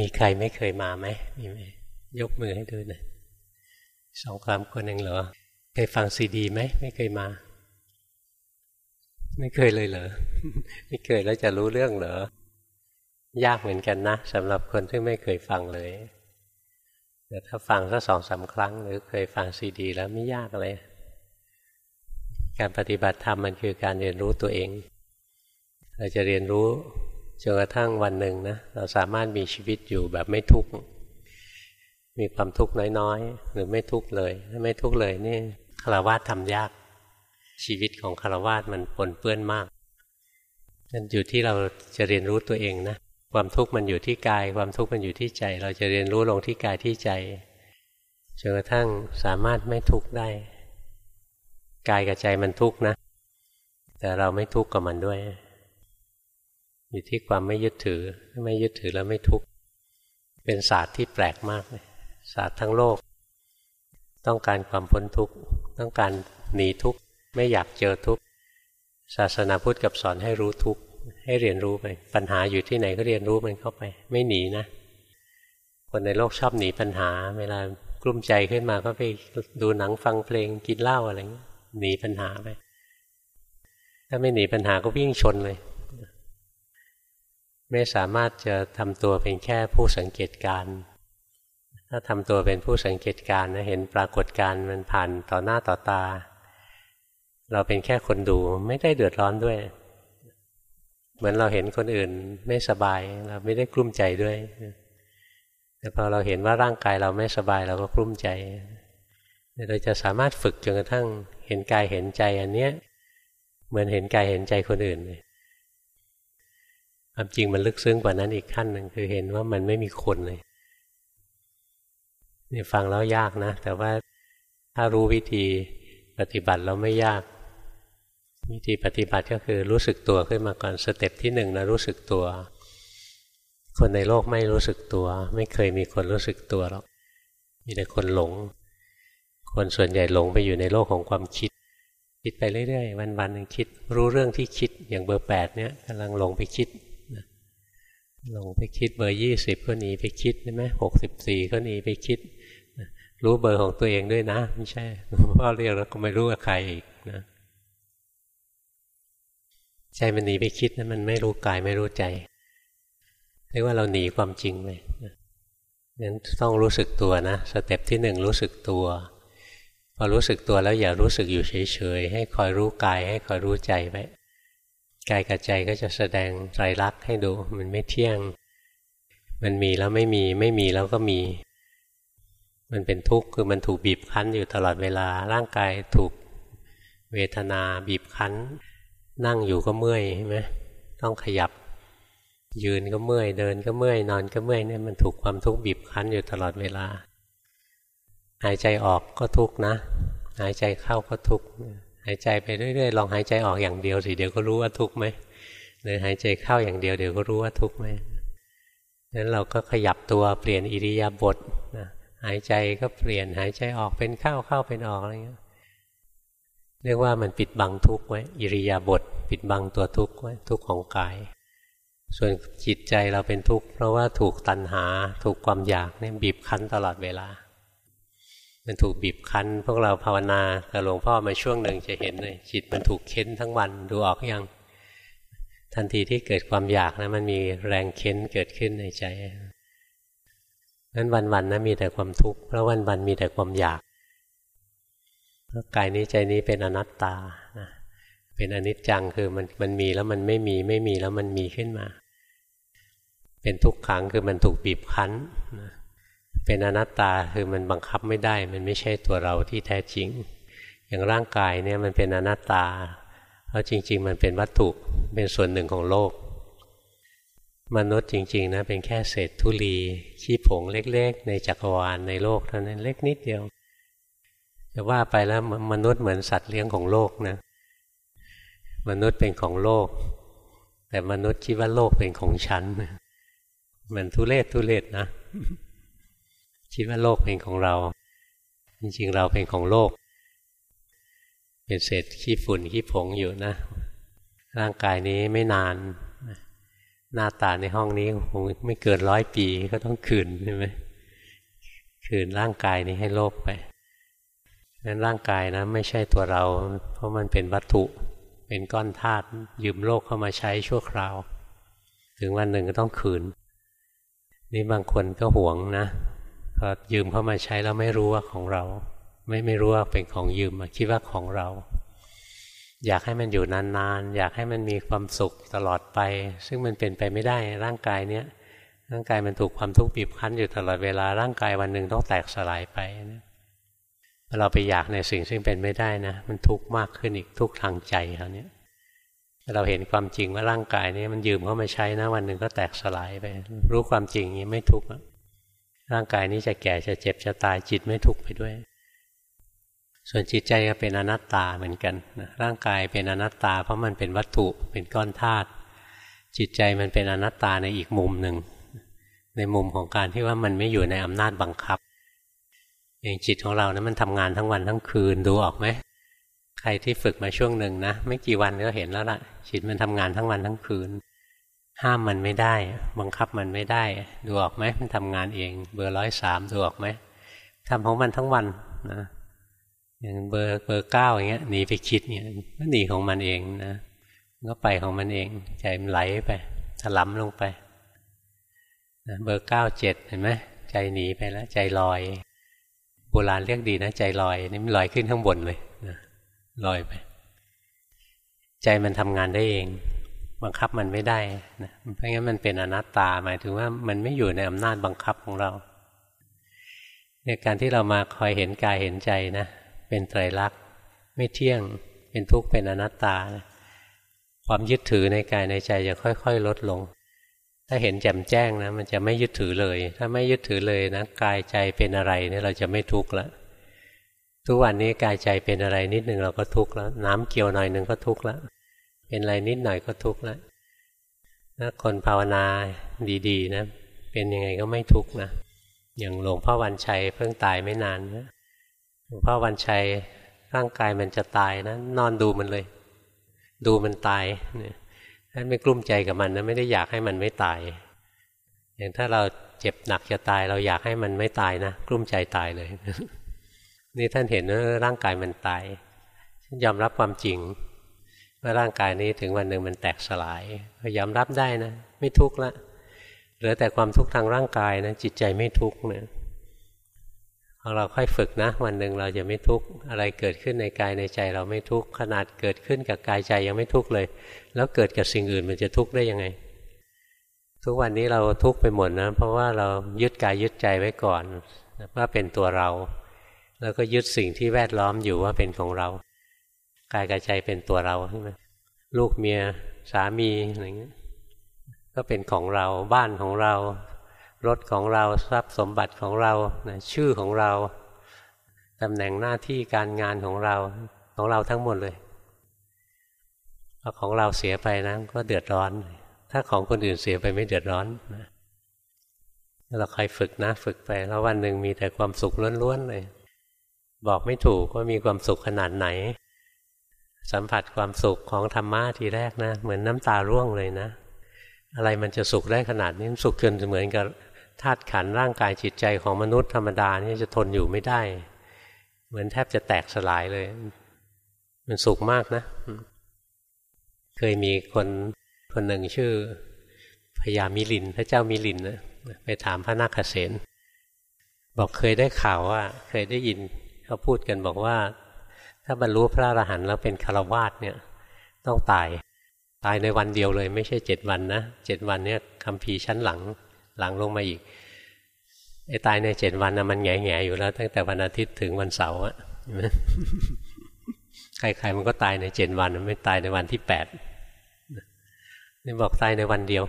มีใครไม่เคยมาไหมมีไหมยกมือให้ดูหน่อยสองความคนหนึ่งเหรอ เคยฟังซีดีไหมไม่เคยมา ไม่เคยเลยเหรอ ไม่เคยแล้วจะรู้เรื่องเหรอ ยากเหมือนกันนะสำหรับคนที่ไม่เคยฟังเลย แต่ถ้าฟังสักสองสาครั้ง หรือเคยฟังซีดี แล้วไม่ยากเลย การปฏิบัติธรรมมันคือการเรียนรู้ตัวเอง เราจะเรียนรู้ จนกระทั่งวันหนึ่งนะเราสามารถมีชีวิตอยู่แบบไม่ทุกข์มีความทุกข์น้อยๆ หรือไม่ทุกข์เลย ถ้าไม่ทุกข์เลยนี่คารวะทำยาก ชีวิตของคารวะมันปนเปื้อนมากนั่นอยู่ที่เราจะเรียนรู้ตัวเองนะความทุกข์มันอยู่ที่กาย ความทุกข์มันอยู่ที่ใจ เราจะเรียนรู้ลงที่กายที่ใจจนกระทั่งสามารถไม่ทุกข์ได้กายกับใจมันทุกข์นะ แต่เราไม่ทุกข์กับมันด้วย อยู่ที่ความไม่ยึดถือไม่ยึดถือแล้วไม่ทุกข์เป็นศาสตร์ที่แปลกมากเลยศาสตร์ทั้งโลก ต้องการความพ้นทุกข์ต้องการหนีทุกข์ไม่อยากเจอทุกข์ศาสนาพุทธกับสอนให้รู้ทุกข์ให้เรียนรู้ไป ปัญหาอยู่ที่ไหนก็เรียนรู้มันเข้าไป ไม่หนีนะ คนในโลกชอบหนีปัญหา เวลากลุ้มใจขึ้นมาก็ไปดูหนังฟังเพลงกินเหล้าอะไรเงี้ยหนีปัญหาไป ถ้าไม่หนีปัญหาก็วิ่งชนเลย ไม่สามารถจะทำตัวเป็นแค่ผู้สังเกตการถ้าทำตัวเป็นผู้สังเกตการนะเห็นปรากฏการมันผ่านต่อหน้าต่อตา เราเป็นแค่คนดูไม่ได้เดือดร้อนด้วย เหมือนเราเห็นคนอื่นไม่สบาย เราไม่ได้กลุ้มใจด้วยแต่พอเราเห็นว่าร่างกายเราไม่สบายเราก็กลุ้มใจเราจะสามารถฝึกจนกระทั่งเห็นกายเห็นใจอันเนี้ยเหมือนเห็นกายเห็นใจคนอื่นเลย ความจริงมันลึกซึ้งกว่านั้นอีกขั้นหนึ่งคือเห็นว่ามันไม่มีคนเลยนี่ฟังแล้วยากนะ แต่ว่าถ้ารู้วิธีปฏิบัติแล้วไม่ยาก วิธีปฏิบัติก็คือรู้สึกตัวขึ้นมาก่อน step ที่หนึ่งนะรู้สึกตัว คนในโลกไม่รู้สึกตัว ไม่เคยมีคนรู้สึกตัวหรอกมีแต่คนหลง คนส่วนใหญ่หลงไปอยู่ในโลกของความคิด คิดไปเรื่อยๆวันๆหนึ่งคิด รู้เรื่องที่คิดอย่างเบอร์แปดเนี้ยกำลังหลงไปคิด หลงไปคิดเบอร์ยี่สิบก็หนีไปคิดใช่ไหมหกสิบสี่ก็หนีไปคิด รู้เบอร์ของตัวเองด้วยนะ ไม่ใช่พ่อเรียกแล้วก็ไม่รู้ว่าใครอีกนะใจมันหนีไปคิดนะมันไม่รู้กายไม่รู้ใจเรียกว่าเราหนีความจริงไปนั้นต้องรู้สึกตัวนะสเต็ปที่หนึ่งรู้สึกตัว พอรู้สึกตัวแล้วอย่ารู้สึกอยู่เฉยๆให้คอยรู้กายให้คอยรู้ใจไว้ กายกับใจก็จะแสดงไตรลักษณ์ให้ดูมันไม่เที่ยง มันมีแล้วไม่มีไม่มีแล้วก็มี มันเป็นทุกข์คือมันถูกบีบคั้นอยู่ตลอดเวลาร่างกายถูกเวทนาบีบคั้น นั่งอยู่ก็เมื่อยใช่ไหมต้องขยับ ยืนก็เมื่อยเดินก็เมื่อยนอนก็เมื่อยเนี่ยมันถูกความทุกข์บีบคั้นอยู่ตลอดเวลา หายใจออกก็ทุกข์นะ หายใจเข้าก็ทุกข์ หายใจไปเรื่อยๆลองหายใจออกอย่างเดียวสิเดี๋ยวก็รู้ว่าทุกข์ไหมหรือหายใจเข้าอย่างเดียวเดี๋ยวก็รู้ว่าทุกข์ไหมนั้นเราก็ขยับตัวเปลี่ยนอิริยาบถนะหายใจก็เปลี่ยนหายใจออกเป็นเข้าเข้าเป็นออกอะไรเงี้ยเรียกว่ามันปิดบังทุกข์ไว้อิริยาบถปิดบังตัวทุกข์ไว้ทุกข์ของกาย ส่วนจิตใจเราเป็นทุกข์เพราะว่าถูกตัณหา ถูกความอยากเนี่ยบีบคั้นตลอดเวลา มันถูกบีบคั้น พวกเราภาวนากับหลวงพ่อมาช่วงหนึ่งจะเห็นเลยจิตมันถูกเค้นทั้งวันดูออกอยัง ทันทีที่เกิดความอยากนะมันมีแรงเค้นเกิดขึ้นในใจนั้นวันๆนะมีแต่ความทุกข์เพราะวันๆมีแต่ความอยากกายนี้ใจนี้เป็นอนัตตานะเป็นอนิจจังคือมันมันมีแล้วมันไม่มีไม่มีแล้วมันมีขึ้นมา เป็นทุกขังคือมันถูกบีบคั้นนะ เป็นอนัตตาคือมันบังคับไม่ได้ มันไม่ใช่ตัวเราที่แท้จริง อย่างร่างกายเนี่ยมันเป็นอนัตตา เพราะจริง ๆ มันเป็นวัตถุเป็นส่วนหนึ่งของโลก มนุษย์จริง ๆ นะ เป็นแค่เศษธุลีขี้ผงเล็ก ๆ ในจักรวาลในโลกเท่านั้นเล็กนิดเดียวจะว่าไปแล้วมนุษย์เหมือนสัตว์เลี้ยงของโลกนะ มนุษย์เป็นของโลก แต่มนุษย์คิดว่าโลกเป็นของฉันมันทุเรศทุเรศนะ คิดว่าโลกเป็นของเรา จริงๆเราเป็นของโลก เป็นเศษขี้ฝุ่นขี้ผงอยู่นะ ร่างกายนี้ไม่นาน หน้าตาในห้องนี้คงไม่เกินร้อยปีก็ต้องคืนใช่ไหมคืนร่างกายนี้ให้โลกไปนั้นร่างกายนะไม่ใช่ตัวเรา เพราะมันเป็นวัตถุเป็นก้อนธาตุยืมโลกเข้ามาใช้ชั่วคราว ถึงวันหนึ่งก็ต้องคืน นี่บางคนก็หวงนะ อยืมเข้ามาใช้แล้วไม่รู้ว่าของเรา ไม่ไม่รู้ว่าเป็นของยืมคิดว่าของเรา อยากให้มันอยู่นานๆ อยากให้มันมีความสุขตลอดไป ซึ่งมันเป็นไปไม่ได้ร่างกายเนี้ยร่างกายมันถูกความทุกข์บีบคั้นอยู่ตลอดเวลาร่างกายวันหนึ่งต้องแตกสลายไปนะเราไปอยากในสิ่งซึ่งเป็นไม่ได้นะ มันทุกข์มากขึ้นอีกทุกข์ทางใจเขาเนี้ยเราเห็นความจริงว่าร่างกายนี้มันยืมเข้ามาใช้นะ วันหนึ่งก็แตกสลายไป รู้ความจริงนี้ไม่ทุกข์ ร่างกายนี้จะแก่จะเจ็บจะตายจิตไม่ทุกข์ไปด้วย ส่วนจิตใจก็เป็นอนัตตาเหมือนกันนะร่างกายเป็นอนัตตา เพราะมันเป็นวัตถุเป็นก้อนธาตุจิตใจมันเป็นอนัตตาในอีกมุมหนึ่ง ในมุมของการที่ว่ามันไม่อยู่ในอำนาจบังคับอย่างจิตของเรานะั้นมันทำงานทั้งวันทั้งคืนดูออกไหมใครที่ฝึกมาช่วงหนึ่งนะไม่กี่วันก็เห็นแล้วล่ะ จิตมันทำงานทั้งวันทั้งคืน ห้ามมันไม่ได้ บังคับมันไม่ได้ ดูออกไหมมันทำงานเอง เบอร์ร้อยสามดูออกไหมทำของมันทั้งวันนะอย่างเบอร์เบอร์เก้าอย่างเงี้ยหนีไปคิดเนี่ยก็หนีของมันเองนะก็ไปของมันเองใจมันไหลไปถลำลงไปนะเบอร์เก้าเจ็ดเห็นไหมใจหนีไปแล้วใจลอยโบราณเรียกดีนะใจลอยนี่มันลอยขึ้นข้างบนเลยนะลอยไป ใจมันทำงานได้เอง บังคับมันไม่ได้นะเพราะงั้นมันเป็นอนัตตาหมายถึงว่ามันไม่อยู่ในอำนาจบังคับของเราในการที่เรามาคอยเห็นกายเห็นใจนะเป็นไตรลักษณ์ไม่เที่ยงเป็นทุกข์เป็นอนัตตานะความยึดถือในกายในใจจะค่อย ๆ ลดลง ถ้าเห็นแจ่มแจ้งนะ มันจะไม่ยึดถือเลย ถ้าไม่ยึดถือเลยนะกายใจเป็นอะไรเนี่ยเราจะไม่ทุกข์ละทุกวันนี้กายใจเป็นอะไรนิดหนึ่งเราก็ทุกข์แล้ว น้ำเกี่ยวหน่อยหนึ่งก็ทุกข์แล้ว เป็นอะไรนิดหน่อยก็ทุกข์แล้วถ้าคนภาวนาดีๆนะ เป็นยังไงก็ไม่ทุกข์นะ อย่างหลวงพ่อวันชัยเพิ่งตายไม่นานนะหลวงพ่อวันชัยร่างกายมันจะตายนะ นอนดูมันเลย ดูมันตายเนี่ยท่านไม่กลุ้มใจกับมันนะไม่ได้อยากให้มันไม่ตาย อย่างถ้าเราเจ็บหนักจะตาย เราอยากให้มันไม่ตายนะกลุ้มใจตายเลย นี่ท่านเห็นว่าร่างกายมันตายยอมรับความจริง ว่าร่างกายนี้ถึงวันหนึ่งมันแตกสลายก็ยอมรับได้นะ ไม่ทุกข์ละเหลือแต่ความทุกข์ทางร่างกายนะจิตใจไม่ทุกข์เนี่ยพอเราค่อยฝึกนะ วันหนึ่งเราจะไม่ทุกข์อะไรเกิดขึ้นในกายในใจ เราไม่ทุกข์ขนาดเกิดขึ้นกับกายใจยังไม่ทุกข์เลย แล้วเกิดกับสิ่งอื่นมันจะทุกข์ได้ยังไง ทุกวันนี้เราทุกข์ไปหมดนะ เพราะว่าเรายึดกายยึดใจไว้ก่อนว่าเป็นตัวเรา แล้วก็ยึดสิ่งที่แวดล้อมอยู่ว่าเป็นของเรา กายกับใจเป็นตัวเราใช่ไหมลูกเมียสามีอะไรเงี้ยก็เป็นของเราบ้านของเรา รถของเราทรัพย์สมบัติของเรานะชื่อของเราตำแหน่งหน้าที่การงานของเราของเราทั้งหมดเลยพอของเราเสียไปนะก็เดือดร้อน ถ้าของคนอื่นเสียไปไม่เดือดร้อนนะเราคอยฝึกนะ ฝึกไปแล้ววันหนึ่งมีแต่ความสุขล้วนๆเลย บอกไม่ถูกว่ามีความสุขขนาดไหน สัมผัสความสุขของธรรมะทีแรกนะ เหมือนน้ำตาร่วงเลยนะ อะไรมันจะสุขได้ขนาดนี้สุขจนเหมือนกับธาตุขันร่างกายจิตใจของมนุษย์ธรรมดานี่จะทนอยู่ไม่ได้ เหมือนแทบจะแตกสลายเลย มันสุขมากนะ เคยมีคนคนหนึ่งชื่อพญามิลิน พระเจ้ามิลินนะไปถามพระนาคเษนบอกเคยได้ข่าวว่า เคยได้ยินเขาพูดกันบอกว่า ถ้าบรรลุพระอรหันต์แล้วเป็นคารวาสเนี่ยต้องตายตายในวันเดียวเลย ไม่ใช่เจ็ดวันนะเจ็ดวันเนี่ยคำพีชั้นหลังหลังลงมาอีกไอ้ตายในเจ็ดวันนะมันแง่แง่อยู่แล้ว ตั้งแต่วันอาทิตย์ถึงวันเสาร์อะใครๆมันก็ตายในเจ็ดวันไม่ตายในวันที่แปดนี่บอกตายในวันเดียว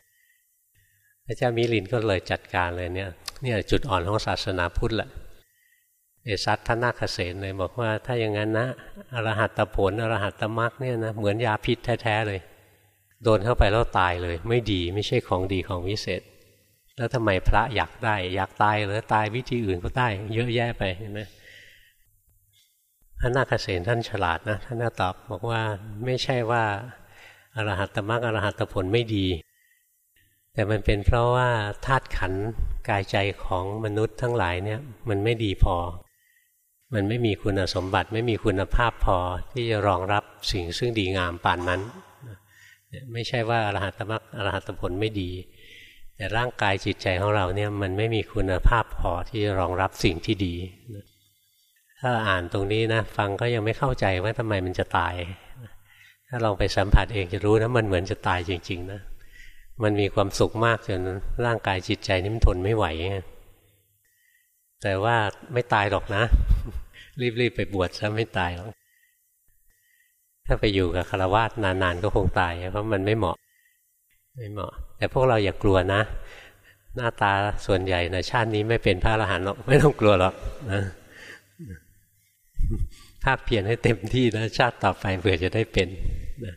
พระเจ้ามิลินก็เลยจัดการเลยเนี่ย เนี่ยจุดอ่อนของศาสนาพุทธแหละ เอซัตท่านนาคเษนเลยบอกว่าถ้าอย่างนั้นนะอรหัตตผลอรหัตตมรักเนี่ยนะเหมือนยาพิษแท้ๆเลย โดนเข้าไปแล้วตายเลย ไม่ดีไม่ใช่ของดีของวิเศษ แล้วทำไมพระอยากได้ อยากตายหรือตายวิธีอื่นก็ได้ เยอะแยะไปเห็นไหมพระนาคเษนท่านฉลาดนะท่านตอบบอกว่าไม่ใช่ว่าอรหัตตมรรคอรหัตผลไม่ดี แต่มันเป็นเพราะว่าธาตุขันกายใจของมนุษย์ทั้งหลายเนี่ยมันไม่ดีพอ มันไม่มีคุณสมบัติ ไม่มีคุณภาพพอที่จะรองรับสิ่งซึ่งดีงามป่านนั้น ไม่ใช่ว่าอรหัตมรรคอรหัตผลไม่ดี แต่ร่างกายจิตใจของเราเนี่ยมันไม่มีคุณภาพพอที่จะรองรับสิ่งที่ดี ถ้าอ่านตรงนี้นะฟังก็ยังไม่เข้าใจว่าทำไมมันจะตาย ถ้าลองไปสัมผัสเองจะรู้นะมันเหมือนจะตายจริง ๆ นะ มันมีความสุขมากจนร่างกายจิตใจนี่มันทนไม่ไหว แต่ว่าไม่ตายหรอกนะ รีบๆไปบวชซะไม่ตายหรอกถ้าไปอยู่กับคารวะนานๆก็คงตาย เพราะมันไม่เหมาะ ไม่เหมาะ แต่พวกเราอย่ากลัวนะ หน้าตาส่วนใหญ่ในชาตินี้ไม่เป็นพระอรหันต์หรอกไม่ต้องกลัวหรอกนะภาคเพียรให้เต็มที่นะ ชาติต่อไปเผื่อจะได้เป็นนะ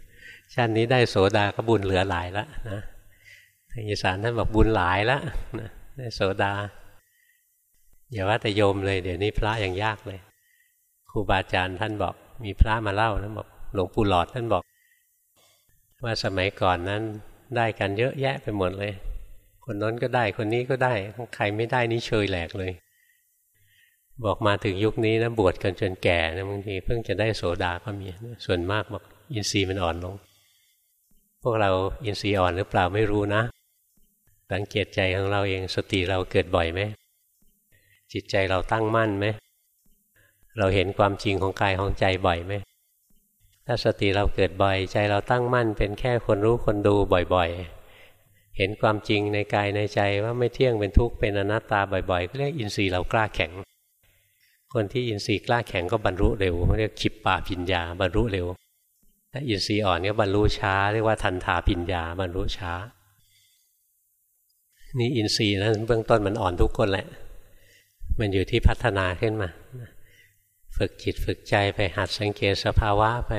ชาตินี้ได้โสดาก็บุญเหลือหลายแล้วนะางอีสานท่านบอกบุญหลายแล้วนะได้โสดาอย่าว่าแต่โยมเลย เดี๋ยวนี้พระยังยากเลย รูบาอาจารย์ท่านบอก มีพระมาเล่านะบอกหลวงปู่หลอดท่านบอก ว่าสมัยก่อนนั้นได้กันเยอะแยะไปหมดเลย คนน้นก็ได้คนนี้ก็ได้ใครไม่ได้นี่เชยแหลกเลย บอกมาถึงยุคนี้นะบวชกันจนแก่นะบางทีเพิ่งจะได้โสดาก็มีส่วนมากบอกอินทรีย์มันอ่อนลง พวกเราอินทรีย์อ่อนหรือเปล่าไม่รู้นะสังเกตใจของเราเองสติเราเกิดบ่อยไหมจิตใจเราตั้งมั่นไหม เราเห็นความจริงของกายของใจบ่อยไหมถ้าสติเราเกิดบ่อยใจเราตั้งมั่น เป็นแค่คนรู้คนดูบ่อยๆ เห็นความจริงในกายในใจว่าไม่เที่ยงเป็นทุกข์เป็นอนัตตาบ่อยๆก็เรียกอินทรีย์เรากล้าแข็ง คนที่อินทรีย์กล้าแข็งก็บรรลุเร็วเรียกขิปป่าปิญญาบรรลุเร็วถ้าอินทรีย์อ่อนก็บรรลุช้า เรียกว่าทันทาปิญญาบรรลุช้า นี่อินทรีย์นะเบื้องต้นมันอ่อนทุกคนแหละ มันอยู่ที่พัฒนาขึ้นมา ฝึกจิตฝึกใจไปหัดสังเกตสภาวะไป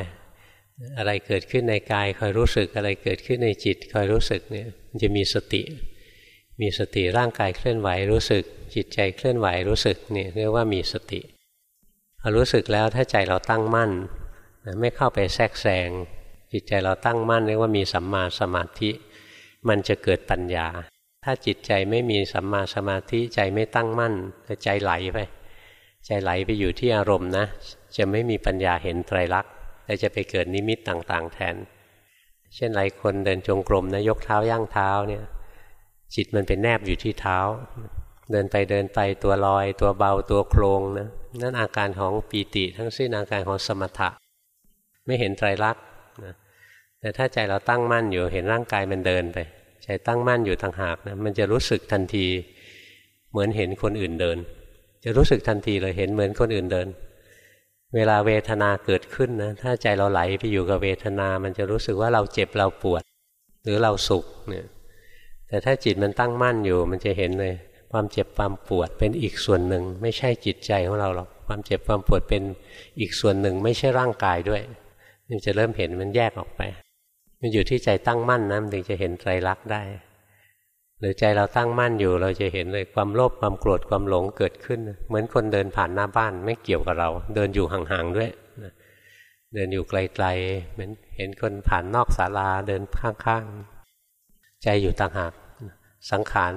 อะไรเกิดขึ้นในกายคอยรู้สึกอะไรเกิดขึ้นในจิตคอยรู้สึกเนี่ยมันจะมีสติ มีสติร่างกายเคลื่อนไหวรู้สึก จิตใจเคลื่อนไหวรู้สึกเนี่ยเรียกว่ามีสติพอรู้สึกแล้วถ้าใจเราตั้งมั่น ไม่เข้าไปแทรกแซงจิตใจเราตั้งมั่นเรียกว่ามีสัมมาสมาธิ มันจะเกิดปัญญา ถ้าจิตใจไม่มีสัมมาสมาธิใจไม่ตั้งมั่นใจไหลไป ใจไหลไปอยู่ที่อารมณ์นะ จะไม่มีปัญญาเห็นไตรลักษณ์แต่จะไปเกิดนิมิตต่างๆ แทน เช่นหลายคนเดินจงกรมนะยกเท้าย่างเท้าเนี่ย จิตมันเป็นแนบอยู่ที่เท้า เดินไปเดินไปตัวลอย ตัวเบาตัวโครงนะนั่นอาการของปีติทั้งสิ้นอาการของสมถะ ไม่เห็นไตรลักษณ์นะแต่ถ้าใจเราตั้งมั่นอยู่เห็นร่างกายมันเดินไป ใจตั้งมั่นอยู่ต่างหากนะมันจะรู้สึกทันทีเหมือนเห็นคนอื่นเดิน จะรู้สึกทันทีเลยเห็นเหมือนคนอื่นเดิน เวลาเวทนาเกิดขึ้นนะถ้าใจเราไหลไปอยู่กับเวทนา มันจะรู้สึกว่าเราเจ็บเราปวด หรือเราสุขเนี่ยแต่ถ้าจิตมันตั้งมั่นอยู่ มันจะเห็นเลย ความเจ็บความปวดเป็นอีกส่วนหนึ่ง ไม่ใช่จิตใจของเราหรอกความเจ็บความปวดเป็นอีกส่วนหนึ่ง ไม่ใช่ร่างกายด้วยมันจะเริ่มเห็นมันแยกออกไป มันอยู่ที่ใจตั้งมั่นนะมันถึงจะเห็นไตรลักษณ์ได้ หรือใจเราตั้งมั่นอยู่เราจะเห็นเลยความโลภความโกรธความหลงเกิดขึ้น เหมือนคนเดินผ่านหน้าบ้านไม่เกี่ยวกับเรา เดินอยู่ห่างๆด้วยเดินอยู่ไกลๆเหมือนเห็นคนผ่านนอกศาลาเดินข้างๆ ใจอยู่ต่างหากสังขาร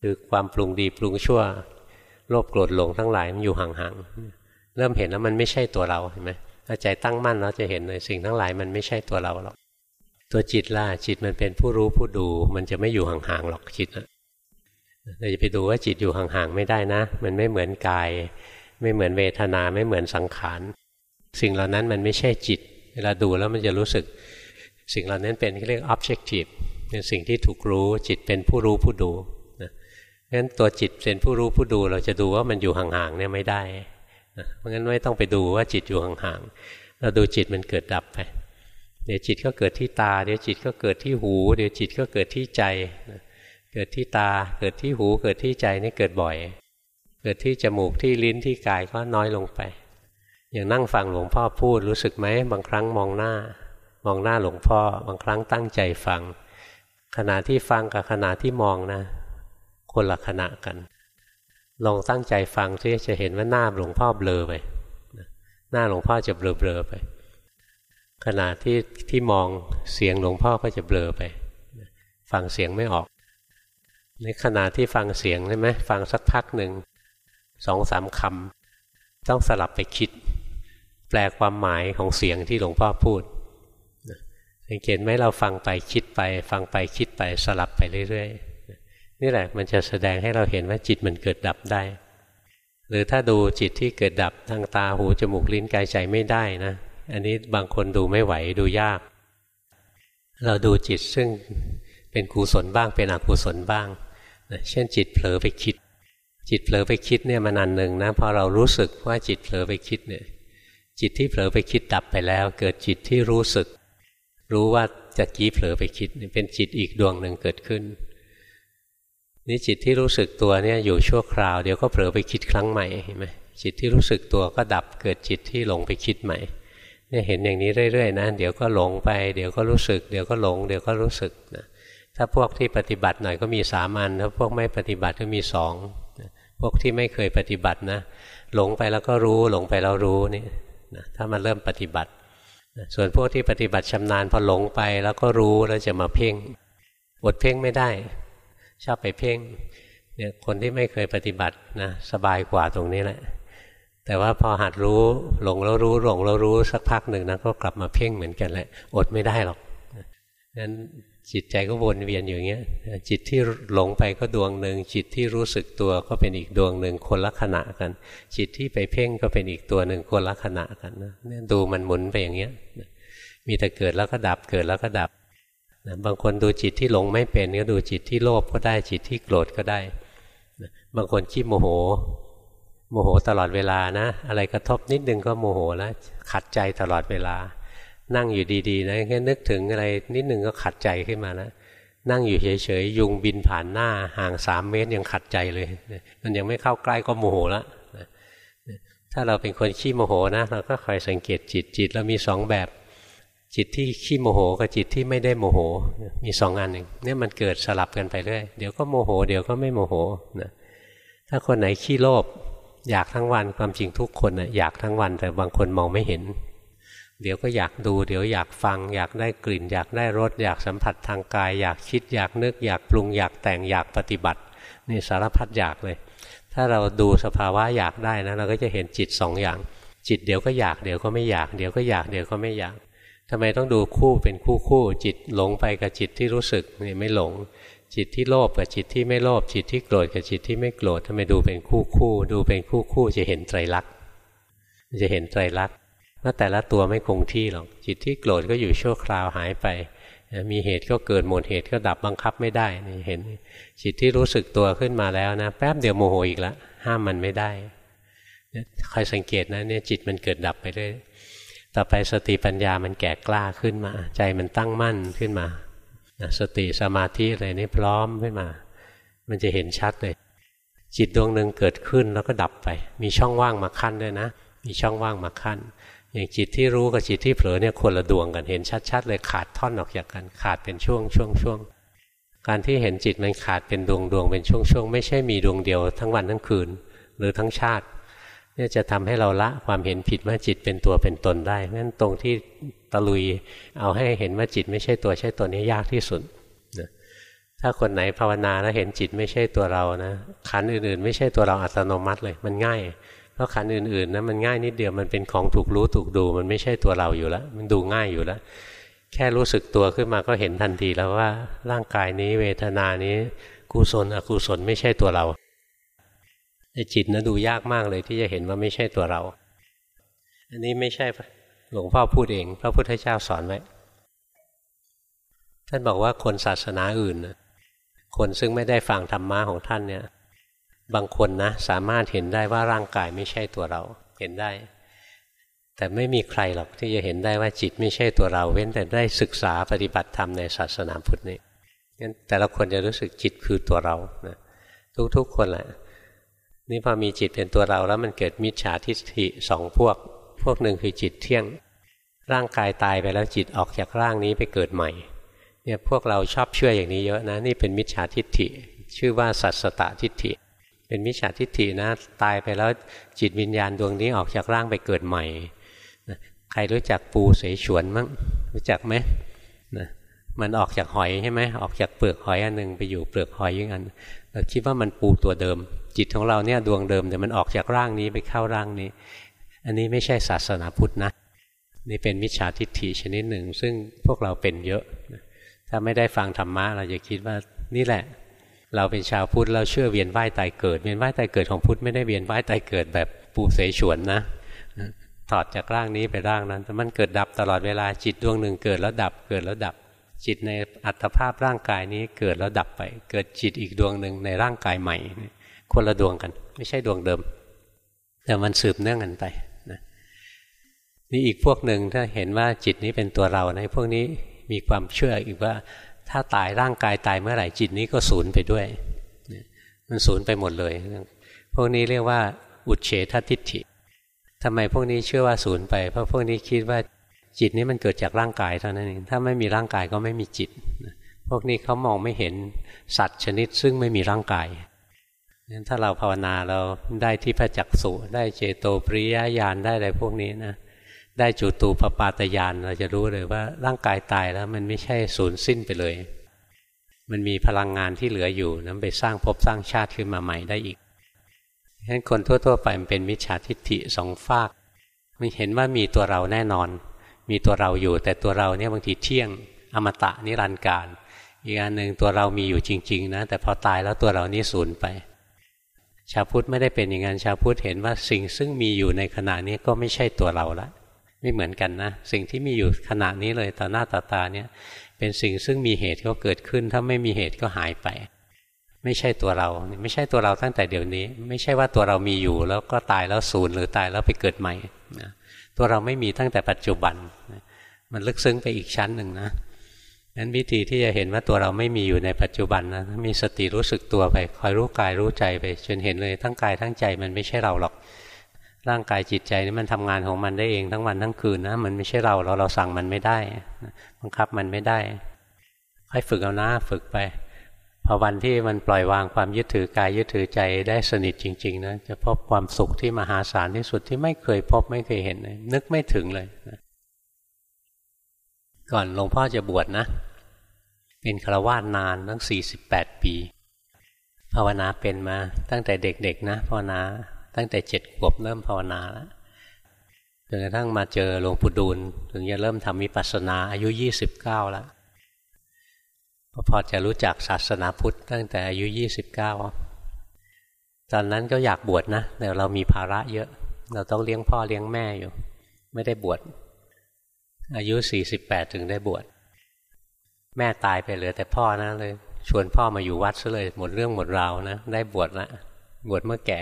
คือความปรุงดีปรุงชั่วโลภโกรธหลงทั้งหลายมันอยู่ห่างๆเริ่มเห็นแล้วมันไม่ใช่ตัวเราเห็นไหมถ้าใจตั้งมั่นเราจะเห็นเลยสิ่งทั้งหลายมันไม่ใช่ตัวเราหรอก ตัวจิตล่ะจิตมันเป็นผู้รู้ผู้ดู มันจะไม่อยู่ห่างๆหรอกจิตนะเราจะไปดูว่าจิตอยู่ห่างๆไม่ได้นะ มันไม่เหมือนกาย ไม่เหมือนเวทนาไม่เหมือนสังขารสิ่งเหล่านั้นมันไม่ใช่จิต เวลาดูแล้วมันจะรู้สึก สิ่งเหล่านั้นเป็นเรียก objective เป็นสิ่งที่ถูกรู้จิตเป็นผู้รู้ผู้ดูนะงั้นตัวจิตเป็นผู้รู้ผู้ดู เราจะดูว่ามันอยู่ห่างๆเนี่ยไม่ได้นะเพราะงั้นไม่ต้องไปดูว่าจิตอยู่ห่างๆเราดูจิตมันเกิดดับไป เดี๋ยวจิตก็เกิดที่ตา เดี๋ยวจิตก็เกิดที่หู เดี๋ยวจิตก็เกิดที่ใจ เกิดที่ตา เกิดที่หู เกิดที่ใจนี่เกิดบ่อย เกิดที่จมูกที่ลิ้นที่กายก็น้อยลงไป อย่างนั่งฟังหลวงพ่อพูดรู้สึกไหมบางครั้งมองหน้า มองหน้าหลวงพ่อ บางครั้งตั้งใจฟัง ขณะที่ฟังกับขณะที่มองนะ คนละขณะกันลองตั้งใจฟังที่จะเห็นว่าหน้าหลวงพ่อเบลอไปหน้าหลวงพ่อจะเบลอๆไป ขณะที่ที่มองเสียงหลวงพ่อก็จะเบลอไป ฟังเสียงไม่ออกในขณะที่ฟังเสียงใช่ไหมฟังสักพักหนึ่งสองสามคำต้องสลับไปคิด แปลความหมายของเสียงที่หลวงพ่อพูดสังเกตไหมเราฟังไปคิดไป ฟังไปคิดไปสลับไปเรื่อยๆนี่แหละมันจะแสดงให้เราเห็นว่าจิตมันเกิดดับได้ หรือถ้าดูจิตที่เกิดดับทางตาหูจมูกลิ้นกายใจไม่ได้นะ อันนี้บางคนดูไม่ไหวดูยาก เราดูจิตซึ่งเป็นกุศลบ้าง เป็นอกุศลบ้างเช่นจิตเผลอไปคิด จิตเผลอไปคิดเนี่ยมันอันหนึ่งนะพอเรารู้สึกว่าจิตเผลอไปคิดเนี่ยจิตที่เผลอไปคิดดับไปแล้ว เกิดจิตที่รู้สึก รู้ว่าจะกี้เผลอไปคิดเป็นจิตอีกดวงหนึ่งเกิดขึ้นนี่จิตที่รู้สึกตัวเนี่ยอยู่ชั่วคราวเดี๋ยวก็เผลอไปคิดครั้งใหม่เห็นไหมจิตที่รู้สึกตัวก็ดับเกิดจิตที่หลงไปคิดใหม่ เนี่ยเห็นอย่างนี้เรื่อยๆนะเดี๋ยวก็หลงไปเดี๋ยวก็รู้สึก เดี๋ยวก็หลง เดี๋ยวก็รู้สึกนะถ้าพวกที่ปฏิบัติหน่อยก็มีสามัญถ้าพวกไม่ปฏิบัติก็มีสองพวกที่ไม่เคยปฏิบัตินะ หลงไปแล้วก็รู้หลงไปแล้วรู้นี่นะถ้ามันเริ่มปฏิบัติส่วนพวกที่ปฏิบัติชำนาญพอหลงไปแล้วก็รู้แล้วจะมาเพ่งอดเพ่งไม่ได้ ชอบไปเพ่งเนี่ยคนที่ไม่เคยปฏิบัตินะสบายกว่าตรงนี้แหละ แต่ว่าพอหัดรู้หลงแล้วรู้หลงแล้วรู้สักพักหนึ่งนะก็กลับมาเพ่งเหมือนกันแหละ อดไม่ได้หรอกนั้นจิตใจก็วนเวียนอยู่อย่างเงี้ย จิตที่หลงไปก็ดวงหนึ่งจิตที่รู้สึกตัวก็เป็นอีกดวงหนึ่งคนละขณะกัน จิตที่ไปเพ่งก็เป็นอีกตัวหนึ่งคนละขณะกันนะเนี่ยดูมันหมุนไปอย่างเงี้ยมีแต่เกิดแล้วก็ดับเกิดแล้วก็ดับนะบางคนดูจิตที่หลงไม่เป็นก็ดูจิตที่โลภก็ได้จิตที่โกรธก็ได้นะบางคนขี้โมโห โมโหตลอดเวลานะ อะไรกระทบนิดนึงก็โมโหแล้วขัดใจตลอดเวลา นั่งอยู่ดีๆนะแค่นึกถึงอะไรนิดนึงก็ขัดใจขึ้นมาแล้วนั่งอยู่เฉยๆยุงบินผ่านหน้าห่างสามเมตรยังขัดใจเลย มันยังไม่เข้าใกล้ก็โมโหแล้วถ้าเราเป็นคนขี้โมโหนะ เราก็คอยสังเกตจิตจิตเรามีสองแบบ จิตที่ขี้โมโหกับจิตที่ไม่ได้โมโห มีสองอันหนึ่งเนี่ยมันเกิดสลับกันไปเรื่อยเดี๋ยวก็โมโห เดี๋ยวก็ไม่โมโหนะถ้าคนไหนขี้โลภ อยากทั้งวันความจริงทุกคนนะอยากทั้งวันแต่บางคนมองไม่เห็น เดี๋ยวก็อยากดู เดี๋ยวอยากฟัง อยากได้กลิ่น อยากได้รสอยากสัมผัสทางกาย อยากคิด อยากนึก อยากปรุง อยากแต่งอยากปฏิบัติ นี่สารพัดอยากเลย ถ้าเราดูสภาวะอยากได้นะเราก็จะเห็นจิตสองอย่าง จิตเดี๋ยวก็อยากเดี๋ยวก็ไม่อยาก เดี๋ยวก็อยากเดี๋ยวก็ไม่อยากทำไมต้องดูคู่เป็นคู่คู่จิตหลงไปกับจิตที่รู้สึกนี่ไม่หลง จิตที่โลภกับจิตที่ไม่โลภจิตที่โกรธกับจิตที่ไม่โกรธทำไมดูเป็นคู่คู่ ดูเป็นคู่คู่จะเห็นไตรลักษณ์จะเห็นไตรลักษณ์ว่าแต่ละตัวไม่คงที่หรอกจิตที่โกรธก็อยู่ชั่วคราวหายไป มีเหตุก็เกิดหมดเหตุก็ดับบังคับไม่ได้นี่เห็นจิตที่รู้สึกตัวขึ้นมาแล้วนะแป๊บเดียวโมโหอีกล้วห้ามมันไม่ได้ใครสังเกตนะเนี่ยจิตมันเกิดดับไปเรื่อยต่อไปสติปัญญามันแก่กล้าขึ้นมา ใจมันตั้งมั่นขึ้นมา สติสมาธิอะไรนี่พร้อมขึ้นมา มันจะเห็นชัดเลย จิตดวงหนึ่งเกิดขึ้นแล้วก็ดับไป มีช่องว่างมาขั้นด้วยนะ มีช่องว่างมาขั้น อย่างจิตที่รู้กับจิตที่เผลอเนี่ยคนละดวงกันเห็นชัดๆเลยขาดท่อนออกจากกันขาดเป็นช่วงช่วงช่วงการที่เห็นจิตมันขาดเป็นดวงดวงเป็นช่วงช่วงไม่ใช่มีดวงเดียวทั้งวันทั้งคืน หรือทั้งชาติเนี่ยจะทำให้เราละความเห็นผิดว่าจิตเป็นตัวเป็นตนได้เพราะฉะนั้นตรงที่ ตะลุย เอาให้เห็นว่าจิตไม่ใช่ตัวใช่ตัวนี้ยากที่สุดนะถ้าคนไหนภาวนาแล้วเห็นจิตไม่ใช่ตัวเรานะขันอื่นๆ ไม่ใช่ตัวเราอัตโนมัติเลย มันง่าย เพราะขันอื่นๆนะมันง่ายนิดเดียวมันเป็นของถูกรู้ถูกดู มันไม่ใช่ตัวเราอยู่แล้ว มันดูง่ายอยู่แล้ว แค่รู้สึกตัวขึ้นมาก็เห็นทันทีแล้วว่าร่างกายนี้เวทนานี้กุศลอกุศลไม่ใช่ตัวเราไอ้จิตนะดูยากมากเลยที่จะเห็นว่าไม่ใช่ตัวเรา อันนี้ไม่ใช่ หลวงพ่อพูดเอง พระพุทธเจ้าสอนไว้ ท่านบอกว่าคนศาสนาอื่น คนซึ่งไม่ได้ฟังธรรมะของท่านเนี่ย บางคนนะสามารถเห็นได้ว่าร่างกายไม่ใช่ตัวเรา เห็นได้ แต่ไม่มีใครหรอกที่จะเห็นได้ว่าจิตไม่ใช่ตัวเรา เว้นแต่ได้ศึกษาปฏิบัติธรรมในศาสนาพุทธนี่งั้นแต่ละคนจะรู้สึกจิตคือตัวเรานะทุกๆคนแหละนี่พอมีจิตเป็นตัวเราแล้วมันเกิดมิจฉาทิฏฐิสองพวก พวกหนึ่งคือจิตเที่ยง ร่างกายตายไปแล้วจิตออกจากร่างนี้ไปเกิดใหม่ เนี่ยพวกเราชอบเชื่ออย่างนี้เยอะนะ นี่เป็นมิจฉาทิฏฐิ ชื่อว่าสัตสตทิฏฐิ เป็นมิจฉาทิฏฐินะตายไปแล้วจิตวิญญาณดวงนี้ออกจากร่างไปเกิดใหม่ใครรู้จักปูเสฉวนมั้งรู้จักไหมนะมันออกจากหอยใช่ไหมออกจากเปลือกหอยอันหนึ่งไปอยู่เปลือกหอยอีกอันเราคิดว่ามันปูตัวเดิม จิตของเราเนี่ยดวงเดิมแต่มันออกจากร่างนี้ไปเข้าร่างนี้ อันนี้ไม่ใช่ศาสนาพุทธนะ นี่เป็นมิจฉาทิฏฐิชนิดหนึ่ง ซึ่งพวกเราเป็นเยอะ ถ้าไม่ได้ฟังธรรมะเราจะคิดว่านี่แหละ เราเป็นชาวพุทธเราเชื่อเวียนว่ายตายเกิด เวียนว่ายตายเกิดของพุทธไม่ได้เวียนว่ายตายเกิดแบบปูเสฉวนนะถอดจากร่างนี้ไปร่างนั้น แต่มันเกิดดับตลอดเวลาจิตดวงหนึ่งเกิดแล้วดับเกิดแล้วดับ จิตในอัตภาพร่างกายนี้เกิดแล้วดับไป เกิดจิตอีกดวงหนึ่งในร่างกายใหม่ คนละดวงกัน ไม่ใช่ดวงเดิม แต่มันสืบเนื่องกันไป นี่อีกพวกหนึ่งถ้าเห็นว่าจิตนี้เป็นตัวเราในพวกนี้มีความเชื่ออีกว่า ถ้าตายร่างกายตายเมื่อไหร่จิตนี้ก็สูญไปด้วย มันสูญไปหมดเลย พวกนี้เรียกว่า อุเฉททิฏฐิทำไมพวกนี้เชื่อว่าศูนย์ไปเพราะพวกนี้คิดว่าจิตนี้มันเกิดจากร่างกายเท่านั้นเองถ้าไม่มีร่างกายก็ไม่มีจิต พวกนี้เขามองไม่เห็นสัตว์ชนิดซึ่งไม่มีร่างกายงั้นถ้าเราภาวนาเราได้ที่พระจักสุได้เจโตปริยญาณได้อะไรพวกนี้นะ ได้จุตูปปาตญาณเราจะรู้เลยว่าร่างกายตายแล้วมันไม่ใช่สูญสิ้นไปเลย มันมีพลังงานที่เหลืออยู่นั้นไปสร้างภพสร้างชาติขึ้นมาใหม่ได้อีกฉะนั้นคนทั่ว ๆ ไปมันเป็นมิจฉาทิฏฐิสองฝากมันเห็นว่ามีตัวเราแน่นอน มีตัวเราอยู่ แต่ตัวเราเนี่ยบางทีเที่ยงอมตะนิรันดร์การ อีกอันหนึ่งตัวเรามีอยู่จริง ๆ นะ แต่พอตายแล้วตัวเรานี่สูญไป ชาวพุทธไม่ได้เป็นอย่างนั้นชาวพุทธเห็นว่าสิ่งซึ่งมีอยู่ในขณะนี้ก็ไม่ใช่ตัวเราละ ไม่เหมือนกันนะ สิ่งที่มีอยู่ขณะนี้เลยต่อหน้าต่อตาเนี่ยเป็นสิ่งซึ่งมีเหตุก็เกิดขึ้น ถ้าไม่มีเหตุก็หายไป ไม่ใช่ตัวเรา ไม่ใช่ตัวเราตั้งแต่เดี๋ยวนี้ ไม่ใช่ว่าตัวเรามีอยู่ แล้วก็ตายแล้วสูญหรือตายแล้วไปเกิดใหม่นะตัวเราไม่มีตั้งแต่ปัจจุบัน มันลึกซึ้งไปอีกชั้นหนึ่งนะนั้นวิธีที่จะเห็นว่าตัวเราไม่มีอยู่ในปัจจุบันนะมีสติรู้สึกตัวไป คอยรู้กายรู้ใจไปจนเห็นเลยทั้งกายทั้งใจมันไม่ใช่เราหรอก ร่างกายจิตใจนี่มันทำงานของมันได้เองทั้งวันทั้งคืนนะมันไม่ใช่เราเราเราสั่งมันไม่ได้บังคับมันไม่ได้ค่อยฝึกเอานะฝึกไปพอวันที่มันปล่อยวางความยึดถือกายยึดถือใจได้สนิทจริงๆนะจะพบความสุขที่มหาศาลที่สุดที่ไม่เคยพบไม่เคยเห็นเลยนึกไม่ถึงเลยนะก่อนหลวงพ่อจะบวชนะ เป็นฆราวาสนานตั้งสี่สิบแปดปี ภาวนาเป็นมาตั้งแต่เด็กๆนะภาวนา ตั้งแต่เจ็ดขวบเริ่มภาวนาแล้วจนกระทั่งมาเจอหลวงปู่ดูลถึงจะเริ่มทำมิปัสสนาอายุยี่สิบเก้าแล้วพอจะรู้จักศาสนาพุทธตั้งแต่อายุยี่สิบเก้าตอนนั้นก็อยากบวชนะแต่เรามีภาระเยอะ เราต้องเลี้ยงพ่อเลี้ยงแม่อยู่ ไม่ได้บวชอายุสี่สิบแปดถึงได้บวชแม่ตายไปเหลือแต่พ่อนะเลย ชวนพ่อมาอยู่วัดซะเลยหมดเรื่องหมดราวนะ ได้บวชละบวชเมื่อแก่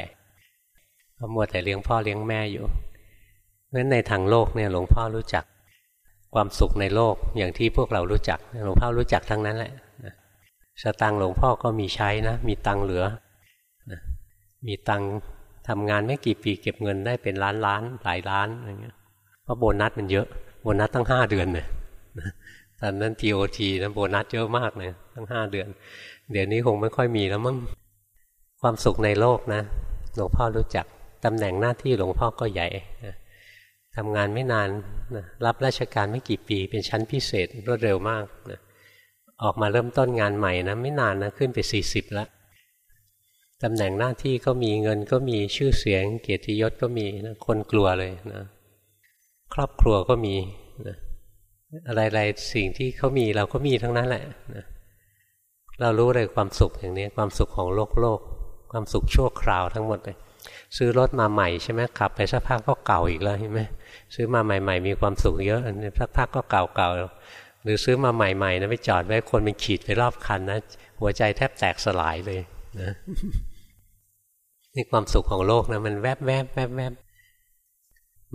มัวแต่เลี้ยงพ่อเลี้ยงแม่อยู่เพราะฉะนั้นในทางโลกเนี่ยหลวงพ่อรู้จักความสุขในโลกอย่างที่พวกเรารู้จักหลวงพ่อรู้จักทั้งนั้นแหละสตังหลวงพ่อก็มีใช้นะ มีตังเหลือมีตังทำงานไม่กี่ปีเก็บเงินได้เป็นล้านล้านหลายล้านอะไรเงี้ยเพราะโบนัสมันเยอะโบนัสตั้งห้าเดือนเนี่ยตอนนั้นทีโอทีนะโบนัสเยอะมากเลยตั้งห้าเดือน เดี๋ยวนี้คงไม่ค่อยมีแล้วมั้งความสุขในโลกนะหลวงพ่อรู้จัก ตำแหน่งหน้าที่หลวงพ่อก็ใหญ่ทำงานไม่นานนะรับราชการไม่กี่ปี เป็นชั้นพิเศษรวดเร็วมากนะออกมาเริ่มต้นงานใหม่นะไม่นานนะขึ้นไปสี่สิบแล้วตำแหน่งหน้าที่ก็มีเงินก็มีชื่อเสียง เกียรติยศก็มีนะคนกลัวเลยนะครอบครัวก็มีนะอะไรๆสิ่งที่เขามีเราก็มีทั้งนั้นแหละนะเรารู้เลยความสุขอย่างนี้ความสุขของโลกโลก ความสุขชั่วคราวทั้งหมดเลย ซื้อรถมาใหม่ใช่ไหมขับไปสักพักก็เก่าอีกแล้วใช่ไหมซื้อมาใหม่ ๆ มีความสุขเยอะสักพักก็เก่าๆหรือซื้อมาใหม่ๆนะไปจอดไว้คนเป็นขีดไปรอบคันนะหัวใจแทบแตกสลายเลยนะนี่ความสุขของโลกนะมันแวบแวบแวบแวบ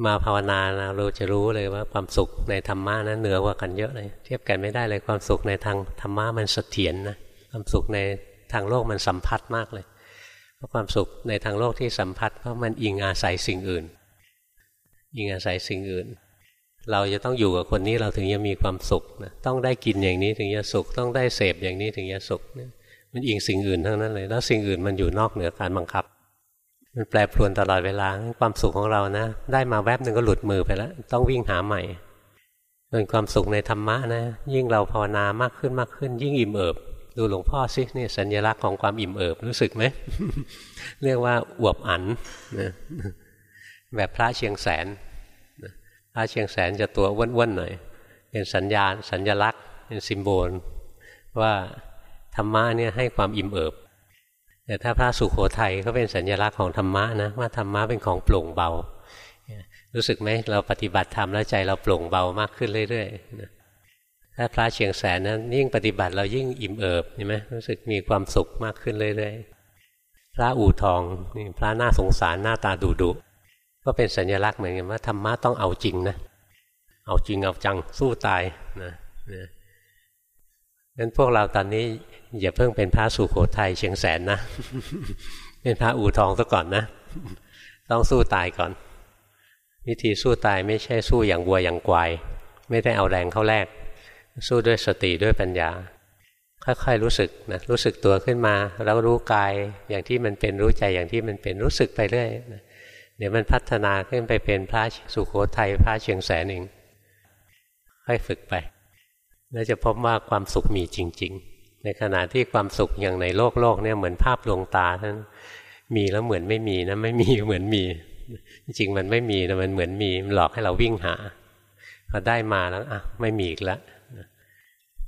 มาภาวนานะเราจะรู้เลยว่าความสุขในธรรมะนะเหนือกว่ากันเยอะเลย เทียบกันไม่ได้เลยความสุขในทางธรรมะมันเสถียรนนะความสุขในทางโลกมันสัมผัสมากเลย ความสุขในทางโลกที่สัมผัสเพราะมันอิงอาศัยสิ่งอื่นยิงอาศัยสิ่งอื่น เราจะต้องอยู่กับคนนี้เราถึงจะมีความสุขนะต้องได้กินอย่างนี้ถึงจะสุข ต้องได้เสพอย่างนี้ถึงจะสุขมันอิงสิ่งอื่นทั้งนั้นเลย แล้วสิ่งอื่นมันอยู่นอกเหนือการบังคับ มันแปรปรวนตลอดเวลาความสุขของเรานะ ได้มาแวบหนึ่งก็หลุดมือไปแล้ว ต้องวิ่งหาใหม่เป็นความสุขในธรรมะนะ ยิ่งเราภาวนามากขึ้นมากขึ้น ยิ่งอิ่มเอิบ ดูหลวงพ่อสินี่สัญลักษณ์ของความอิ่มเอิบรู้สึกไหมเรียกว่าอวบอันนะแบบพระเชียงแสนพระเชียงแสนจะตัวอ้วนๆหน่อย เป็นสัญญาณ สัญลักษณ์ เป็นสิมโบล ว่าธรรมะเนี่ยให้ความอิ่มเอิบแต่ถ้าพระสุขโขทัยก็เป็นสัญลักษณ์ของธรรมะนะว่าธรรมะเป็นของโปร่งเบา รู้สึกไหมเราปฏิบัติธรรมแล้วใจเราโปร่งเบามากขึ้นเรื่อยๆ ถ้าพระเชียงแสนนั้นยิ่งปฏิบัติเรายิ่งอิ่มเอิบเห็นไหมรู้สึกมีความสุขมากขึ้นเรื่อยๆพระอู่ทองนี่พระหน้าสงสารหน้าตาดุดุก็เป็นสัญลักษณ์เหมือนกันว่าธรรมะต้องเอาจริงนะเอาจริงเอาจังสู้ตายนะนะงั้นพวกเราตอนนี้อย่าเพิ่งเป็นพระสุโขทัยเชียงแสนนะ เป็นพระอู่ทองซะก่อนนะ ต้องสู้ตายก่อน วิธีสู้ตายไม่ใช่สู้อย่างวัวอย่างควาย ไม่ได้เอาแรงเข้าแลก สู้ด้วยสติด้วยปัญญา ค่อยๆรู้สึกนะรู้สึกตัวขึ้นมา แล้วรู้กายอย่างที่มันเป็นรู้ใจอย่างที่มันเป็นรู้สึกไปเรื่อยนะเดี๋ยวมันพัฒนาขึ้นไปเป็นพระสุโขทัยพระเชียงแสนเองค่อยฝึกไป แล้วจะพบว่าความสุขมีจริง ๆ ในขณะที่ความสุขอย่างในโลกโลกเนี่ยเหมือนภาพลวงตาท่านมีแล้วเหมือนไม่มีนะไม่มีเหมือนมี จริงมันไม่มีนะมันเหมือนมีมันหลอกให้เราวิ่งหาพอได้มาแล้วอะไม่มีอีกแล้ว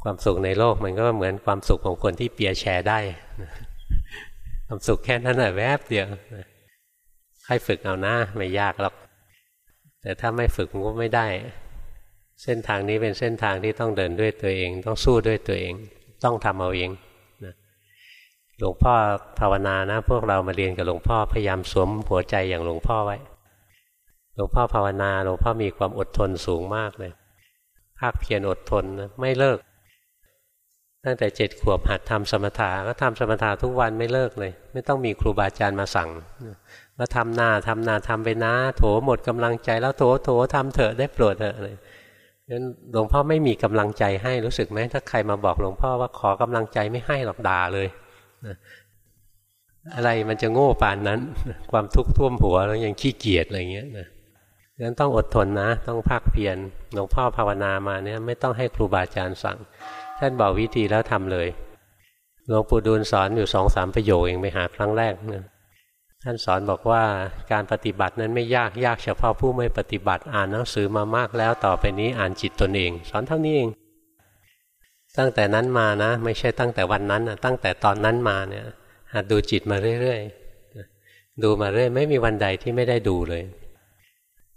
ความสุขในโลกมันก็เหมือนความสุขของคนที่เปียแชร์ได้ ความสุขแค่นั้นแหละแวบเดียวให้ฝึกเอานะไม่ยากหรอก แต่ถ้าไม่ฝึกมันก็ไม่ได้ เส้นทางนี้เป็นเส้นทางที่ต้องเดินด้วยตัวเอง ต้องสู้ด้วยตัวเอง ต้องทำเอาเองนะหลวงพ่อภาวนานะ พวกเรามาเรียนกับหลวงพ่อพยายามสวมหัวใจอย่างหลวงพ่อไว้ หลวงพ่อภาวนาหลวงพ่อมีความอดทนสูงมากเลยภาคเพียรอดทนนะไม่เลิก ตั้งแต่เจ็ดขวบหัดทำสมถะก็ทำสมถะทุกวันไม่เลิกเลย ไม่ต้องมีครูบาอาจารย์มาสั่งว่าทำนาทำนาทำไปนะโถหมดกำลังใจแล้วโถโถทำเถอะได้โปรดเถอะเลยงั้นหลวงพ่อไม่มีกำลังใจให้รู้สึกไหมถ้าใครมาบอกหลวงพ่อว่าขอกำลังใจไม่ให้หรอกด่าเลยอะไรมันจะโง่ปานนั้น ความทุกข์ท่วมหัวแล้วยังขี้เกียจอะไรเงี้ยนะงั้นต้องอดทนนะ ต้องพักเพียรหลวงพ่อภาวนามาเนี่ยไม่ต้องให้ครูบาอาจารย์สั่ง ท่านบอกวิธีแล้วทำเลยหลวงปู่ดูลสอนอยู่สองสามประโยคเองไปหาครั้งแรกเนี่ยท่านสอนบอกว่าการปฏิบัตินั้นไม่ยากยากเฉพาะผู้ไม่ปฏิบัติอ่านหนังสือมามากแล้วต่อไปนี้อ่านจิตตนเอง สอนเท่านี้เอง ตั้งแต่นั้นมานะ ไม่ใช่ตั้งแต่วันนั้นนะตั้งแต่ตอนนั้นมาเนี่ยหัดดูจิตมาเรื่อยๆดูมาเรื่อยไม่มีวันใดที่ไม่ได้ดูเลย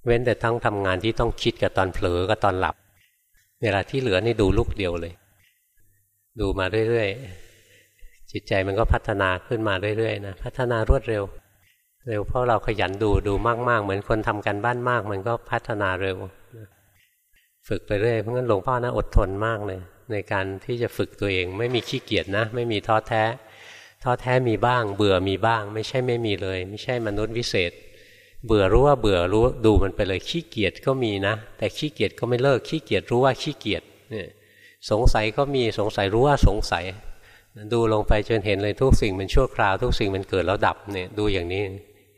เว้นแต่ทั้งทำงานที่ต้องคิดกับตอนเผลอกับตอนหลับเวลาที่เหลือนี่ดูลูกเดียวเลย ดูมาเรื่อยๆ จิตใจมันก็พัฒนาขึ้นมาเรื่อยๆนะพัฒนารวดเร็ว เร็วเพราะเราขยันดูดูมาก ๆ เหมือนคนทำกันบ้านมาก มันก็พัฒนาเร็ว ฝึกไปเรื่อยเพราะงั้นหลวงพ่อนะอดทนมากเลย ในการที่จะฝึกตัวเองไม่มีขี้เกียจนะ ไม่มีท้อแท้ท้อแท้มีบ้าง เบื่อมีบ้าง ไม่ใช่ไม่มีเลย ไม่ใช่มนุษย์วิเศษ เบื่อรู้ว่าเบื่อรู้ดูมันไปเลยขี้เกียจก็มีนะ แต่ขี้เกียจก็ไม่เลิกขี้เกียจรู้ว่าขี้เกียจเนี่ย สงสัยก็มีสงสัยรู้ว่าสงสัย ดูลงไปจนเห็นเลยทุกสิ่งมันชั่วคราว ทุกสิ่งมันเกิดแล้วดับเนี่ยดูอย่างนี้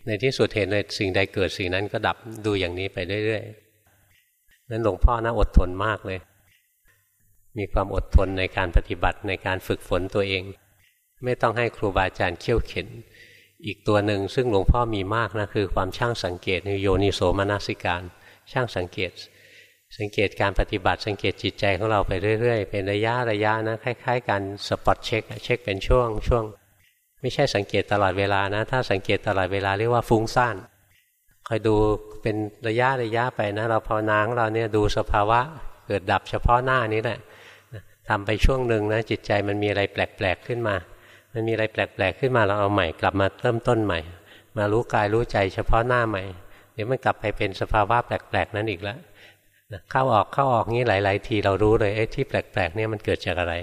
ในที่สุดเห็นเลยสิ่งใดเกิดสิ่งนั้นก็ดับดูอย่างนี้ไปเรื่อยๆนั้นหลวงพ่อนะอดทนมากเลย มีความอดทนในการปฏิบัติในการฝึกฝนตัวเอง ไม่ต้องให้ครูบาอาจารย์เขี่ยวเข็น อีกตัวหนึ่งซึ่งหลวงพ่อมีมากนะคือความช่างสังเกตโยนิโสมนสิการ ช่างสังเกต สังเกตการปฏิบัติสังเกตจิตใจของเราไปเรื่อย ๆ เป็นระยะระยะนะคล้าย ๆ การสปอตเช็คเช็คเป็นช่วงช่วงไม่ใช่สังเกตตลอดเวลานะ ถ้าสังเกตตลอดเวลาเรียกว่าฟุ้งซ่านคอยดูเป็นระยะระยะไปนะเราภาวนาของเราเนี่ยดูสภาวะเกิดดับเฉพาะหน้านี้แหละทำไปช่วงหนึ่งนะจิตใจมันมีอะไรแปลกๆขึ้นมา มันมีอะไรแปลกๆขึ้นมาเราเอาใหม่กลับมาเริ่มต้นใหม่ มารู้กายรู้ใจเฉพาะหน้าใหม่เดี๋ยวมันกลับไปเป็นสภาวะแปลกๆนั้นอีกแล้ว เข้าออกเข้าออกงี้หลาย ๆ ทีเรารู้เลยไอ้ที่แปลกๆเนี่ยมันเกิดจากอะไร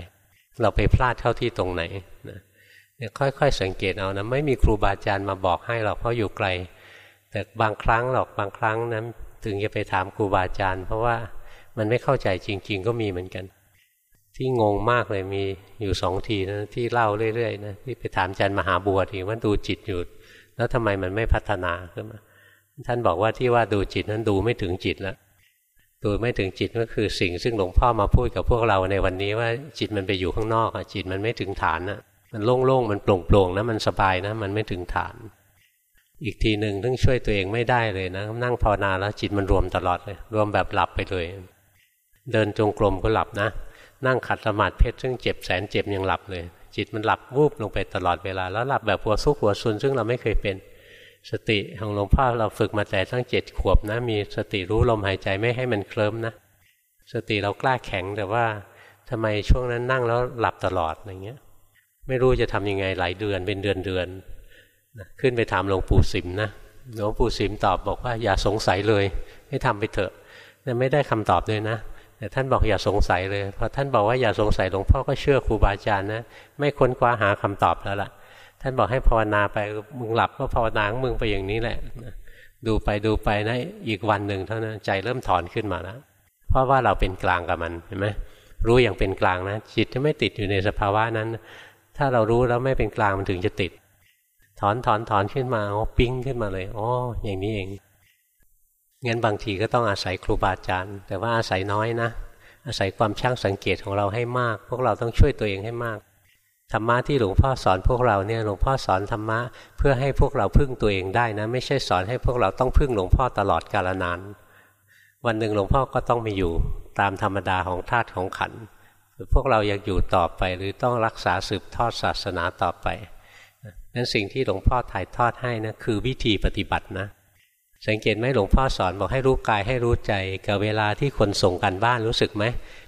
เราไปพลาดเข้าที่ตรงไหนนะค่อยๆสังเกตเอานะไม่มีครูบาอาจารย์มาบอกให้หรอกเพราะอยู่ไกล แต่บางครั้งหรอกบางครั้งนะถึงจะไปถามครูบาอาจารย์ เพราะว่ามันไม่เข้าใจจริง ๆ ก็มีเหมือนกัน ที่งงมากเลยมีอยู่สองทีนะที่เล่าเรื่อยๆนะที่ไปถามอาจารย์มหาบัวทีว่าดูจิตอยู่ แล้วทำไมมันไม่พัฒนาขึ้นมาท่านบอกว่าที่ว่าดูจิตนั้นดูไม่ถึงจิตแล้ว ตัวไม่ถึงจิตก็คือสิ่งซึ่งหลวงพ่อมาพูดกับพวกเราในวันนี้ว่าจิตมันไปอยู่ข้างนอกอะจิตมันไม่ถึงฐานอะมันโล่งๆมันโปร่งๆนะมันสบายนะ มันไม่ถึงฐาน อีกทีหนึ่งต้องช่วยตัวเองไม่ได้เลยนะนั่งภาวนาแล้วจิตมันรวมตลอดเลยรวมแบบหลับไปเลยเดินจงกรมก็หลับนะ นั่งขัดสมาธิเพชรซึ่งเจ็บแสนเจ็บยังหลับเลย จิตมันหลับวูบลงไปตลอดเวลา แล้วหลับแบบหัวซุกหัวซุนซึ่งเราไม่เคยเป็น สติของหลวงพ่อเราฝึกมาแต่ตั้งเจ็ดขวบนะ มีสติรู้ลมหายใจไม่ให้มันเคลิ้มนะ สติเรากล้าแข็งแต่ว่าทำไมช่วงนั้นนั่งแล้วหลับตลอดอะไรเงี้ย ไม่รู้จะทํำยังไงหลายเดือนเป็นเดือนเดือนขึ้นไปถามหลวงปู่สิมนะหลวงปู่สิมตอบบอกว่าอย่าสงสัยเลย ให้ทำไปเถอะแต่ไม่ได้คำตอบเลยนะแต่ท่านบอกอย่าสงสัยเลยพอท่านบอกว่าอย่าสงสัยหลวงพ่อก็เชื่อครูบาอาจารย์นะ ไม่ค้นคว้าหาคำตอบแล้วล่ะ ท่านบอกให้ภาวนาไปมึงหลับก็ภาวนาของมึงไปอย่างนี้แหละดูไปดูไปนะอีกวันหนึ่งเท่านั้นใจเริ่มถอนขึ้นมาแล้วเพราะว่าเราเป็นกลางกับมันเห็นไหมรู้อย่างเป็นกลางนะจิตจะไม่ติดอยู่ในสภาวะนั้น ถ้าเรารู้แล้วไม่เป็นกลางมันถึงจะติด ถอนถอนถอนขึ้นมาโอ้ปิ้งขึ้นมาเลยอ๋ออย่างนี้เองงั้นบางทีก็ต้องอาศัยครูบาอาจารย์ แต่ว่าอาศัยน้อยนะอาศัยความช่างสังเกตของเราให้มาก พวกเราต้องช่วยตัวเองให้มาก ธรรมะที่หลวงพ่อสอนพวกเราเนี่ยหลวงพ่อสอนธรรมะเพื่อให้พวกเราพึ่งตัวเองได้นะ ไม่ใช่สอนให้พวกเราต้องพึ่งหลวงพ่อตลอดกาลนาน วันหนึ่งหลวงพ่อก็ต้องมีอยู่ตามธรรมดาของธาตุของขันพวกเราอยากอยู่ต่อไปหรือต้องรักษาสืบทอดศาสนาต่อไปนั้นสิ่งที่หลวงพ่อถ่ายทอดให้นะคือวิธีปฏิบัตินะ สังเกตไหมหลวงพ่อสอนบอกให้รู้กายให้รู้ใจกับเวลาที่คนส่งกันบ้านรู้สึกไหม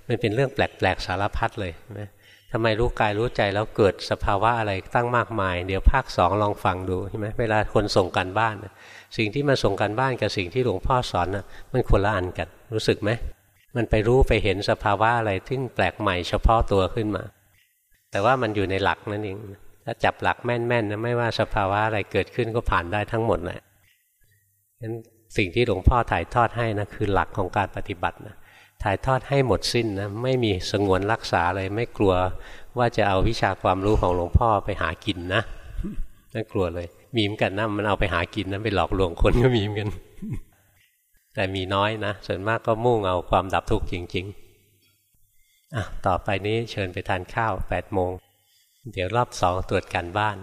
มันเป็นเรื่องแปลกๆสารพัดเลยนะ ทำไมรู้กายรู้ใจแล้วเกิดสภาวะอะไรตั้งมากมาย เดี๋ยวภาคสองลองฟังดูใช่ไหมเวลาคนส่งกันบ้าน สิ่งที่มาส่งกันบ้านกับสิ่งที่หลวงพ่อสอนนะมันคนละอันกันรู้สึกไหมมันไปรู้ไปเห็นสภาวะอะไรที่แปลกใหม่เฉพาะตัวขึ้นมา แต่ว่ามันอยู่ในหลักนั่นเองถ้าจับหลักแม่นๆนะไม่ว่าสภาวะอะไรเกิดขึ้นก็ผ่านได้ทั้งหมดแหละงั้นสิ่งที่หลวงพ่อถ่ายทอดให้นะคือหลักของการปฏิบัตินะ ถ่ายทอดให้หมดสิ้นนะไม่มีสงวนรักษาเลยไม่กลัวว่าจะเอาวิชาความรู้ของหลวงพ่อไปหากินนะไม่กลัวเลย มีมกันนะมันเอาไปหากินนะไปหลอกลวงคนก็มีมกัน แต่มีน้อยนะส่วนมากก็มุ่งเอาความดับทุกข์จริง ๆอะต่อไปนี้เชิญไปทานข้าวแปดโมงเดี๋ยวรอบสองตรวจการบ้าน